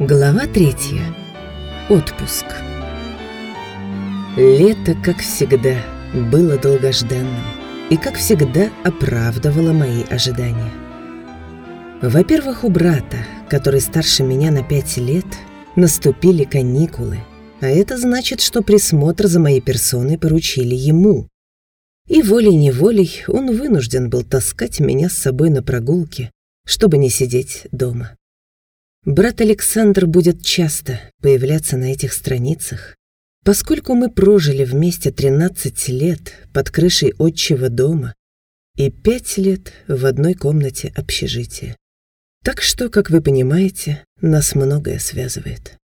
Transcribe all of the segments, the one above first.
Глава третья. Отпуск. Лето, как всегда, было долгожданным и, как всегда, оправдывало мои ожидания. Во-первых, у брата, который старше меня на пять лет, наступили каникулы, а это значит, что присмотр за моей персоной поручили ему. И волей-неволей он вынужден был таскать меня с собой на прогулки, чтобы не сидеть дома. Брат Александр будет часто появляться на этих страницах, поскольку мы прожили вместе 13 лет под крышей отчего дома и 5 лет в одной комнате общежития. Так что, как вы понимаете, нас многое связывает.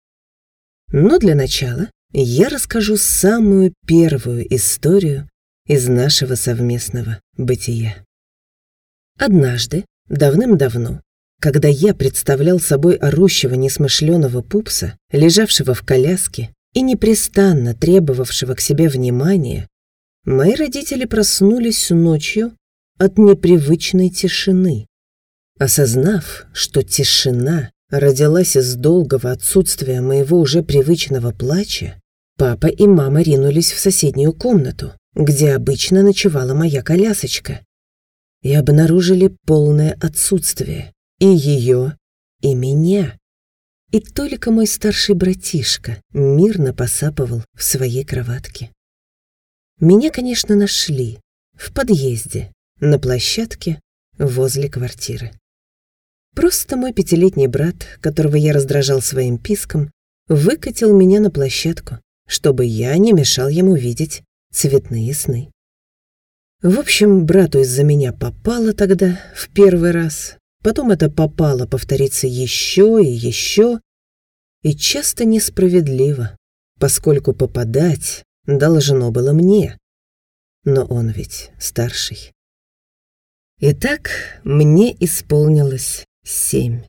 Но для начала я расскажу самую первую историю из нашего совместного бытия. Однажды, давным-давно, когда я представлял собой орущего несмышленого пупса, лежавшего в коляске и непрестанно требовавшего к себе внимания, мои родители проснулись ночью от непривычной тишины. Осознав, что тишина родилась из долгого отсутствия моего уже привычного плача, папа и мама ринулись в соседнюю комнату, где обычно ночевала моя колясочка, и обнаружили полное отсутствие и ее, и меня. И только мой старший братишка мирно посапывал в своей кроватке. Меня, конечно, нашли в подъезде, на площадке, возле квартиры. Просто мой пятилетний брат, которого я раздражал своим писком, выкатил меня на площадку, чтобы я не мешал ему видеть цветные сны. В общем, брату из-за меня попало тогда в первый раз, Потом это попало повториться еще и еще, и часто несправедливо, поскольку попадать должно было мне. Но он ведь старший. Итак, мне исполнилось семь.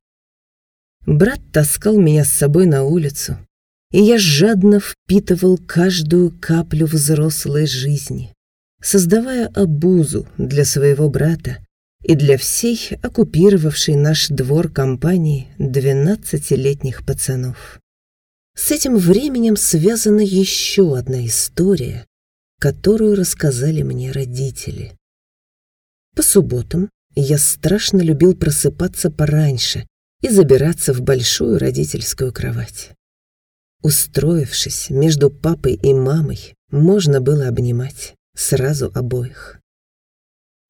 Брат таскал меня с собой на улицу, и я жадно впитывал каждую каплю взрослой жизни, создавая обузу для своего брата, и для всей оккупировавшей наш двор компании двенадцатилетних пацанов. С этим временем связана еще одна история, которую рассказали мне родители. По субботам я страшно любил просыпаться пораньше и забираться в большую родительскую кровать. Устроившись между папой и мамой, можно было обнимать сразу обоих.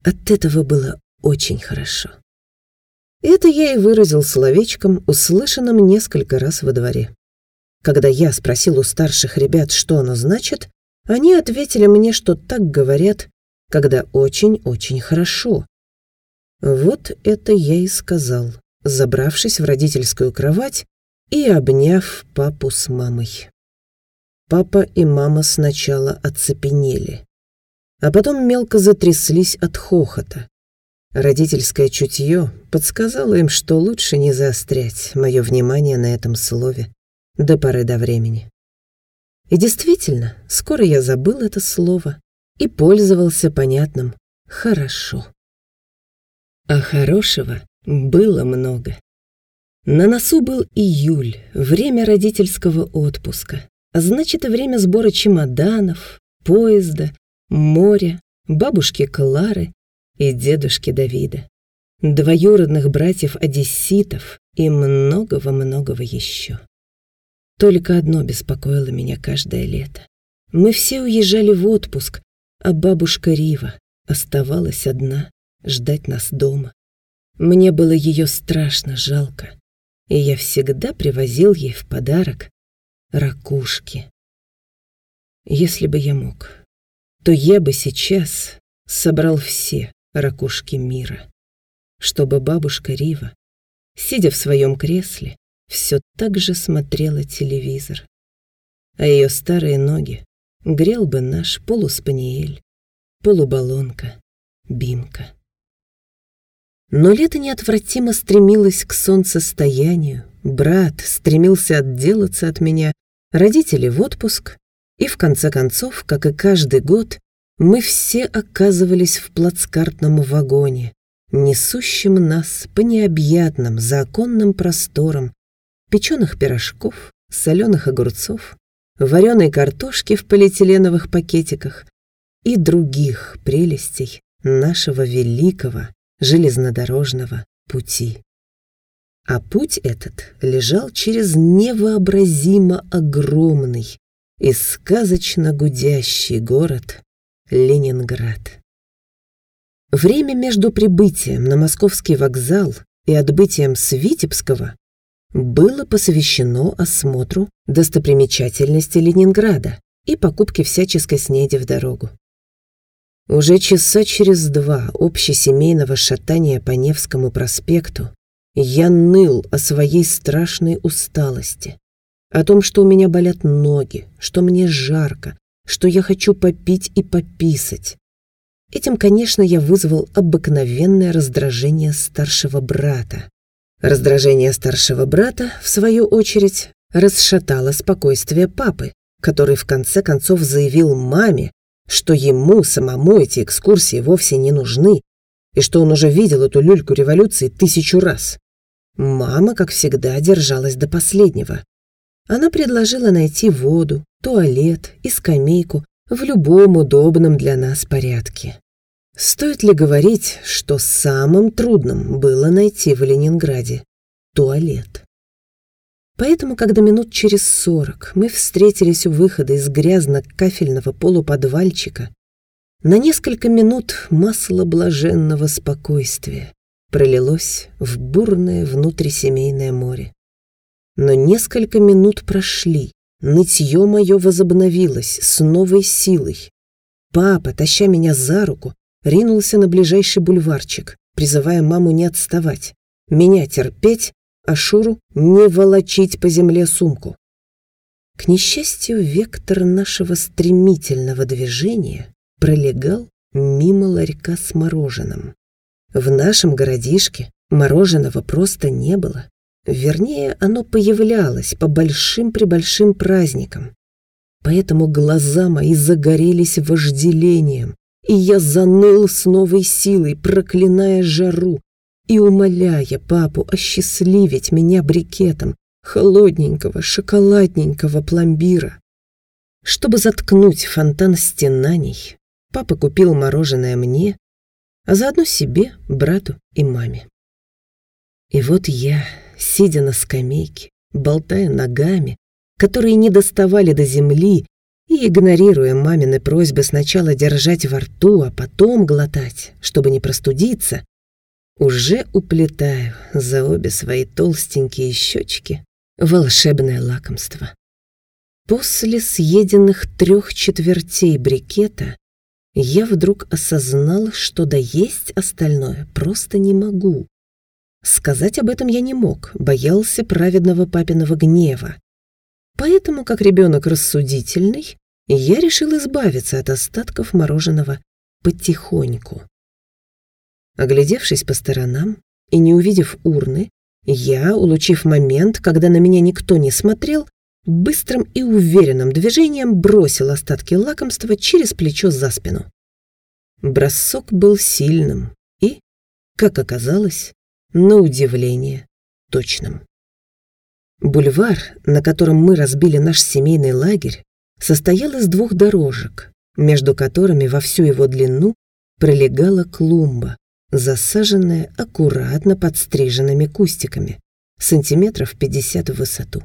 От этого было очень хорошо. Это я и выразил словечком, услышанным несколько раз во дворе. Когда я спросил у старших ребят, что оно значит, они ответили мне, что так говорят, когда очень-очень хорошо. Вот это я и сказал, забравшись в родительскую кровать и обняв папу с мамой. Папа и мама сначала оцепенели, а потом мелко затряслись от хохота. Родительское чутье подсказало им, что лучше не заострять мое внимание на этом слове до поры до времени. И действительно, скоро я забыл это слово и пользовался понятным «хорошо». А хорошего было много. На носу был июль, время родительского отпуска, а значит и время сбора чемоданов, поезда, моря, бабушки Клары и дедушки Давида, двоюродных братьев-одесситов и многого-многого еще. Только одно беспокоило меня каждое лето. Мы все уезжали в отпуск, а бабушка Рива оставалась одна ждать нас дома. Мне было ее страшно жалко, и я всегда привозил ей в подарок ракушки. Если бы я мог, то я бы сейчас собрал все ракушки мира, чтобы бабушка Рива, сидя в своем кресле, все так же смотрела телевизор, а ее старые ноги грел бы наш полуспаниель, полубалонка, бимка. Но лето неотвратимо стремилось к солнцестоянию, брат стремился отделаться от меня, родители в отпуск, и в конце концов, как и каждый год, мы все оказывались в плацкартном вагоне, несущем нас по необъятным законным просторам печеных пирожков, соленых огурцов, вареной картошки в полиэтиленовых пакетиках и других прелестей нашего великого железнодорожного пути. А путь этот лежал через невообразимо огромный и сказочно гудящий город Ленинград. Время между прибытием на московский вокзал и отбытием с Витебского было посвящено осмотру достопримечательностей Ленинграда и покупке всяческой снеди в дорогу. Уже часа через два общесемейного шатания по Невскому проспекту я ныл о своей страшной усталости, о том, что у меня болят ноги, что мне жарко, что я хочу попить и пописать. Этим, конечно, я вызвал обыкновенное раздражение старшего брата. Раздражение старшего брата, в свою очередь, расшатало спокойствие папы, который в конце концов заявил маме, что ему самому эти экскурсии вовсе не нужны, и что он уже видел эту люльку революции тысячу раз. Мама, как всегда, держалась до последнего. Она предложила найти воду, туалет и скамейку в любом удобном для нас порядке. Стоит ли говорить, что самым трудным было найти в Ленинграде туалет? Поэтому, когда минут через сорок мы встретились у выхода из грязно-кафельного полуподвальчика, на несколько минут масло блаженного спокойствия пролилось в бурное внутрисемейное море. Но несколько минут прошли, нытье мое возобновилось с новой силой. Папа, таща меня за руку, ринулся на ближайший бульварчик, призывая маму не отставать, меня терпеть, а Шуру не волочить по земле сумку. К несчастью, вектор нашего стремительного движения пролегал мимо ларька с мороженым. В нашем городишке мороженого просто не было. Вернее, оно появлялось по большим-пребольшим праздникам. Поэтому глаза мои загорелись вожделением, и я заныл с новой силой, проклиная жару и умоляя папу осчастливить меня брикетом холодненького шоколадненького пломбира. Чтобы заткнуть фонтан стенаний, папа купил мороженое мне, а заодно себе, брату и маме. И вот я, сидя на скамейке, болтая ногами, которые не доставали до земли, и, игнорируя мамины просьбы сначала держать во рту, а потом глотать, чтобы не простудиться, уже уплетаю за обе свои толстенькие щечки волшебное лакомство. После съеденных трех четвертей брикета я вдруг осознал, что доесть остальное просто не могу. Сказать об этом я не мог, боялся праведного папиного гнева. Поэтому, как ребенок рассудительный, я решил избавиться от остатков мороженого потихоньку. Оглядевшись по сторонам и не увидев урны, я, улучив момент, когда на меня никто не смотрел, быстрым и уверенным движением бросил остатки лакомства через плечо за спину. Бросок был сильным и, как оказалось, на удивление точным. Бульвар, на котором мы разбили наш семейный лагерь, состоял из двух дорожек, между которыми во всю его длину пролегала клумба, засаженная аккуратно подстриженными кустиками, сантиметров 50 в высоту.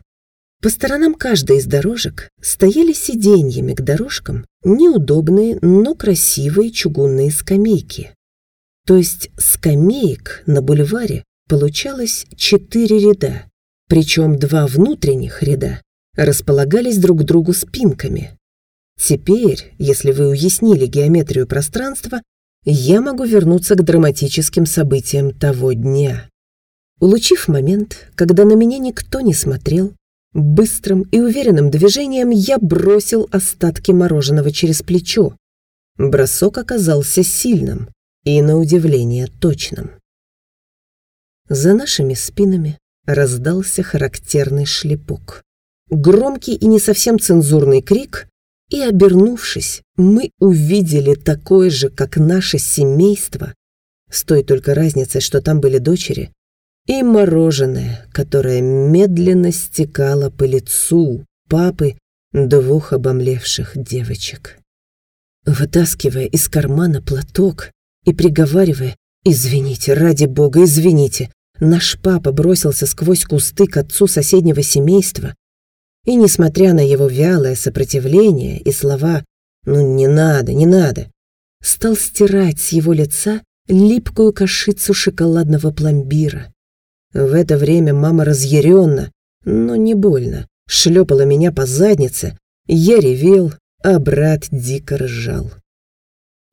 По сторонам каждой из дорожек стояли сиденьями к дорожкам неудобные, но красивые чугунные скамейки, то есть скамеек на бульваре получалось четыре ряда, причем два внутренних ряда располагались друг к другу спинками. Теперь, если вы уяснили геометрию пространства, я могу вернуться к драматическим событиям того дня. Улучив момент, когда на меня никто не смотрел, быстрым и уверенным движением я бросил остатки мороженого через плечо. Бросок оказался сильным, и, на удивление, точным. За нашими спинами раздался характерный шлепок. Громкий и не совсем цензурный крик, и, обернувшись, мы увидели такое же, как наше семейство, с той только разницей, что там были дочери, и мороженое, которое медленно стекало по лицу папы двух обомлевших девочек. Вытаскивая из кармана платок и приговаривая «Извините, ради бога, извините», наш папа бросился сквозь кусты к отцу соседнего семейства, и, несмотря на его вялое сопротивление и слова «ну не надо, не надо», стал стирать с его лица липкую кашицу шоколадного пломбира. В это время мама разъяренно, но не больно, шлепала меня по заднице, я ревел, а брат дико ржал.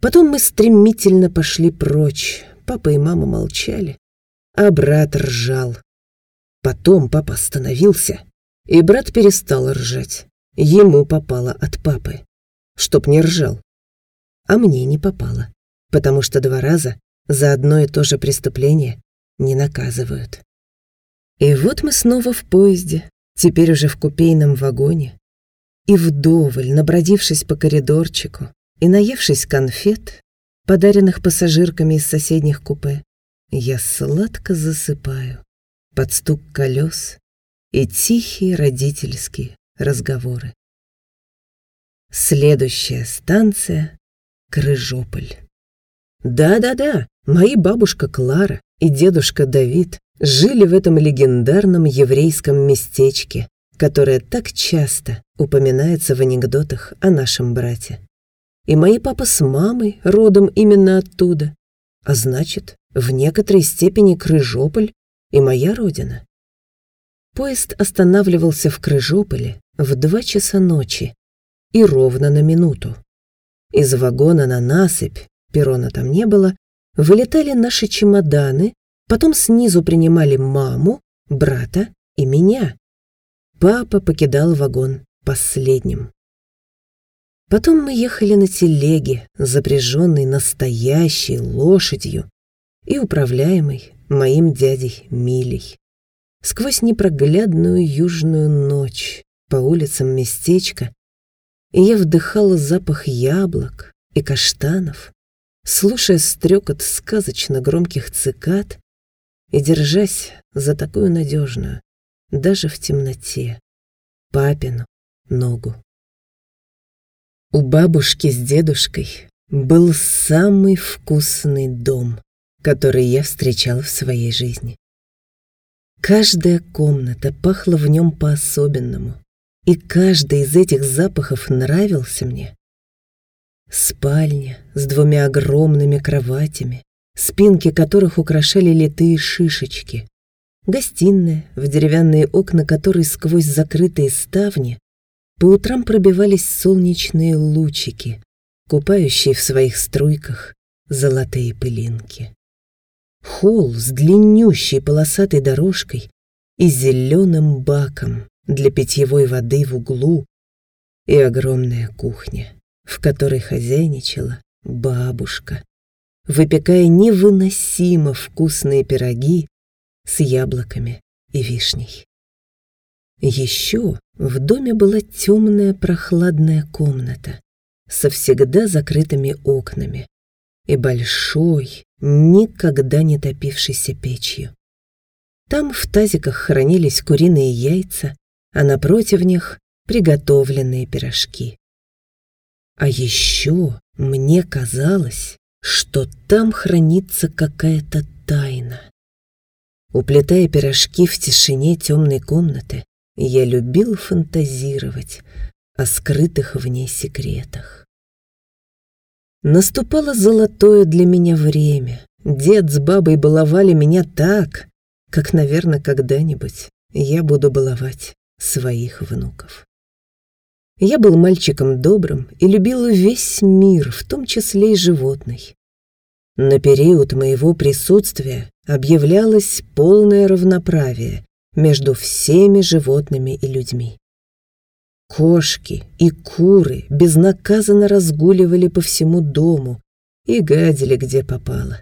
Потом мы стремительно пошли прочь, папа и мама молчали, а брат ржал. Потом папа остановился, и брат перестал ржать. Ему попало от папы, чтоб не ржал. А мне не попало, потому что два раза за одно и то же преступление не наказывают. И вот мы снова в поезде, теперь уже в купейном вагоне. И вдоволь, набродившись по коридорчику и наевшись конфет, подаренных пассажирками из соседних купе, я сладко засыпаю под стук колес и тихие родительские разговоры. Следующая станция — Крыжополь. Да-да-да, мои бабушка Клара и дедушка Давид жили в этом легендарном еврейском местечке, которое так часто упоминается в анекдотах о нашем брате. И мои папа с мамой родом именно оттуда. А значит, в некоторой степени Крыжополь и моя родина. Поезд останавливался в Крыжополе в два часа ночи и ровно на минуту. Из вагона на насыпь, перона там не было, вылетали наши чемоданы, потом снизу принимали маму, брата и меня. Папа покидал вагон последним. Потом мы ехали на телеге, запряженной настоящей лошадью и управляемой моим дядей Милей. Сквозь непроглядную южную ночь по улицам местечка, я вдыхала запах яблок и каштанов, слушая стрекот сказочно громких цикад и держась за такую надежную, даже в темноте, папину ногу. У бабушки с дедушкой был самый вкусный дом, который я встречала в своей жизни. Каждая комната пахла в нем по-особенному, и каждый из этих запахов нравился мне. Спальня с двумя огромными кроватями, спинки которых украшали литые шишечки. Гостиная, в деревянные окна которой сквозь закрытые ставни по утрам пробивались солнечные лучики, купающие в своих струйках золотые пылинки. Холл с длиннющей полосатой дорожкой и зеленым баком для питьевой воды в углу и огромная кухня в которой хозяйничала бабушка, выпекая невыносимо вкусные пироги с яблоками и вишней. Еще в доме была темная прохладная комната со всегда закрытыми окнами и большой, никогда не топившейся печью. Там в тазиках хранились куриные яйца, а напротив них приготовленные пирожки. А еще мне казалось, что там хранится какая-то тайна. Уплетая пирожки в тишине темной комнаты, я любил фантазировать о скрытых в ней секретах. Наступало золотое для меня время. Дед с бабой баловали меня так, как, наверное, когда-нибудь я буду баловать своих внуков. Я был мальчиком добрым и любил весь мир, в том числе и животный. На период моего присутствия объявлялось полное равноправие между всеми животными и людьми. Кошки и куры безнаказанно разгуливали по всему дому и гадили где попало.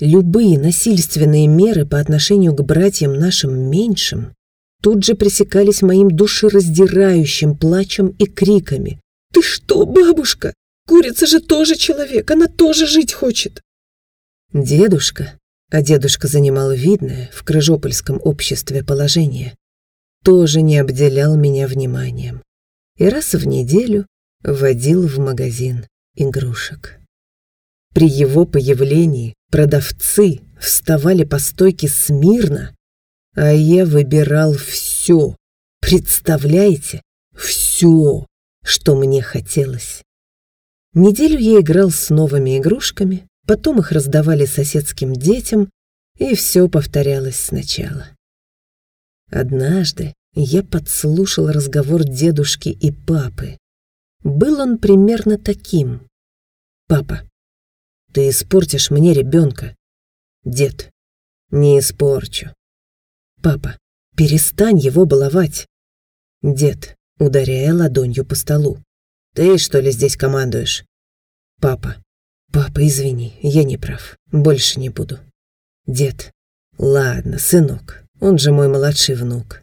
Любые насильственные меры по отношению к братьям нашим меньшим тут же пресекались моим душераздирающим плачем и криками. «Ты что, бабушка? Курица же тоже человек, она тоже жить хочет!» Дедушка, а дедушка занимал видное в крыжопольском обществе положение, тоже не обделял меня вниманием и раз в неделю водил в магазин игрушек. При его появлении продавцы вставали по стойке смирно, а я выбирал все, представляете, все, что мне хотелось. Неделю я играл с новыми игрушками, потом их раздавали соседским детям, и все повторялось сначала. Однажды я подслушал разговор дедушки и папы. Был он примерно таким. «Папа, ты испортишь мне ребенка». «Дед, не испорчу». «Папа, перестань его баловать». «Дед, ударяя ладонью по столу. Ты, что ли, здесь командуешь?» «Папа, папа, извини, я не прав, больше не буду». «Дед, ладно, сынок, он же мой младший внук.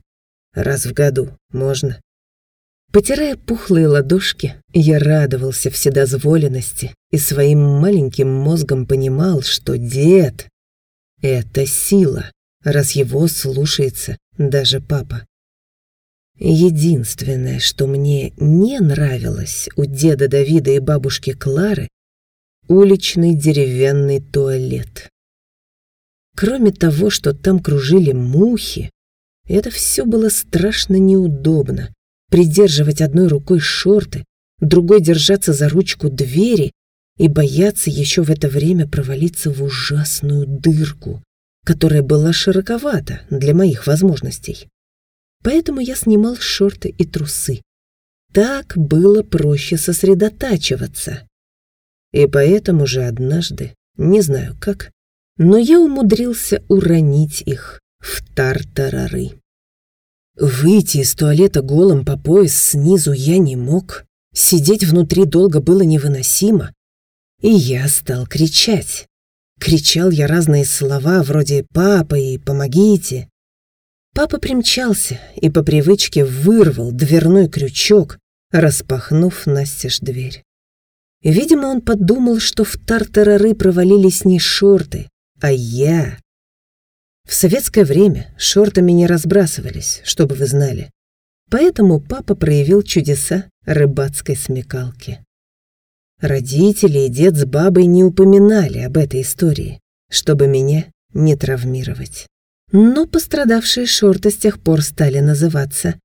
Раз в году можно. Потирая пухлые ладошки, я радовался вседозволенности и своим маленьким мозгом понимал, что дед — это сила, раз его слушается даже папа. Единственное, что мне не нравилось у деда Давида и бабушки Клары — уличный деревянный туалет. Кроме того, что там кружили мухи, это все было страшно неудобно. Придерживать одной рукой шорты, другой держаться за ручку двери и бояться еще в это время провалиться в ужасную дырку, которая была широковата для моих возможностей. Поэтому я снимал шорты и трусы. Так было проще сосредотачиваться. И поэтому же однажды, не знаю как, но я умудрился уронить их в тартарары. Выйти из туалета голым по пояс снизу я не мог. Сидеть внутри долго было невыносимо. И я стал кричать. Кричал я разные слова, вроде «папа» и «помогите». Папа примчался и по привычке вырвал дверной крючок, распахнув настежь дверь. Видимо, он подумал, что в тартарары провалились не шорты, а я. В советское время шортами не разбрасывались, чтобы вы знали. Поэтому папа проявил чудеса рыбацкой смекалки. Родители и дед с бабой не упоминали об этой истории, чтобы меня не травмировать. Но пострадавшие шорты с тех пор стали называться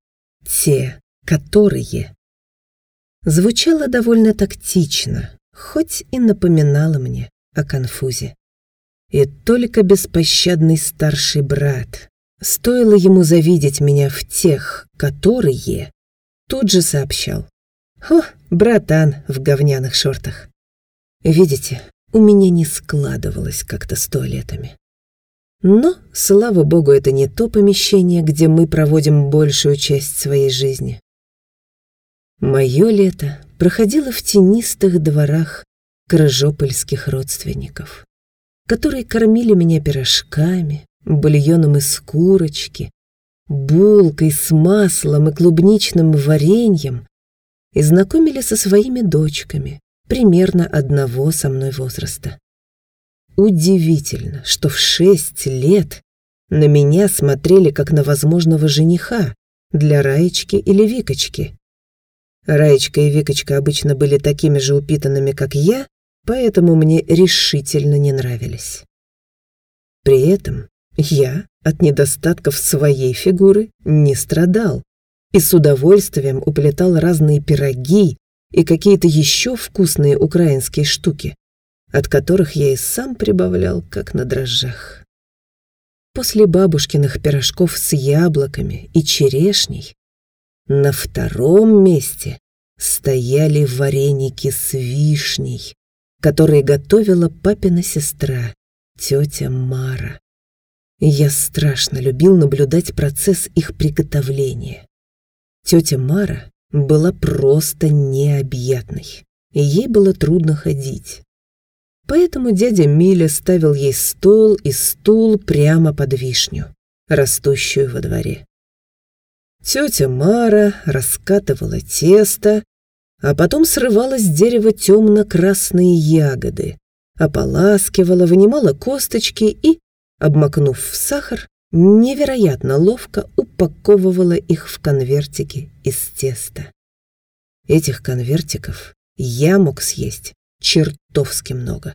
«те, которые». Звучало довольно тактично, хоть и напоминало мне о конфузе. И только беспощадный старший брат, стоило ему завидеть меня в тех, которые, тут же сообщал. «О, братан в говняных шортах». Видите, у меня не складывалось как-то с туалетами. Но, слава богу, это не то помещение, где мы проводим большую часть своей жизни. Мое лето проходило в тенистых дворах крыжопольских родственников которые кормили меня пирожками, бульоном из курочки, булкой с маслом и клубничным вареньем и знакомили со своими дочками, примерно одного со мной возраста. Удивительно, что в шесть лет на меня смотрели как на возможного жениха для Раечки или Викочки. Раечка и Викочка обычно были такими же упитанными, как я, поэтому мне решительно не нравились. При этом я от недостатков своей фигуры не страдал и с удовольствием уплетал разные пироги и какие-то еще вкусные украинские штуки, от которых я и сам прибавлял, как на дрожжах. После бабушкиных пирожков с яблоками и черешней на втором месте стояли вареники с вишней, которые готовила папина сестра, тетя Мара. Я страшно любил наблюдать процесс их приготовления. Тетя Мара была просто необъятной, и ей было трудно ходить. Поэтому дядя Миля ставил ей стол и стул прямо под вишню, растущую во дворе. Тетя Мара раскатывала тесто а потом срывала с дерева темно-красные ягоды, ополаскивала, вынимала косточки и обмакнув в сахар, невероятно ловко упаковывала их в конвертики из теста. Этих конвертиков я мог съесть чертовски много.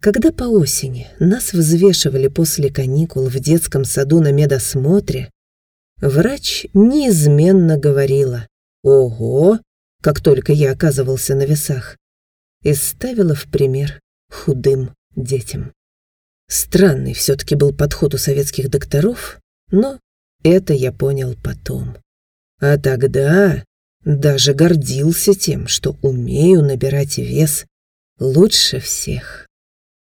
Когда по осени нас взвешивали после каникул в детском саду на медосмотре, врач неизменно говорила «Ого!», как только я оказывался на весах, и ставила в пример худым детям. Странный все-таки был подход у советских докторов, но это я понял потом. А тогда даже гордился тем, что умею набирать вес лучше всех.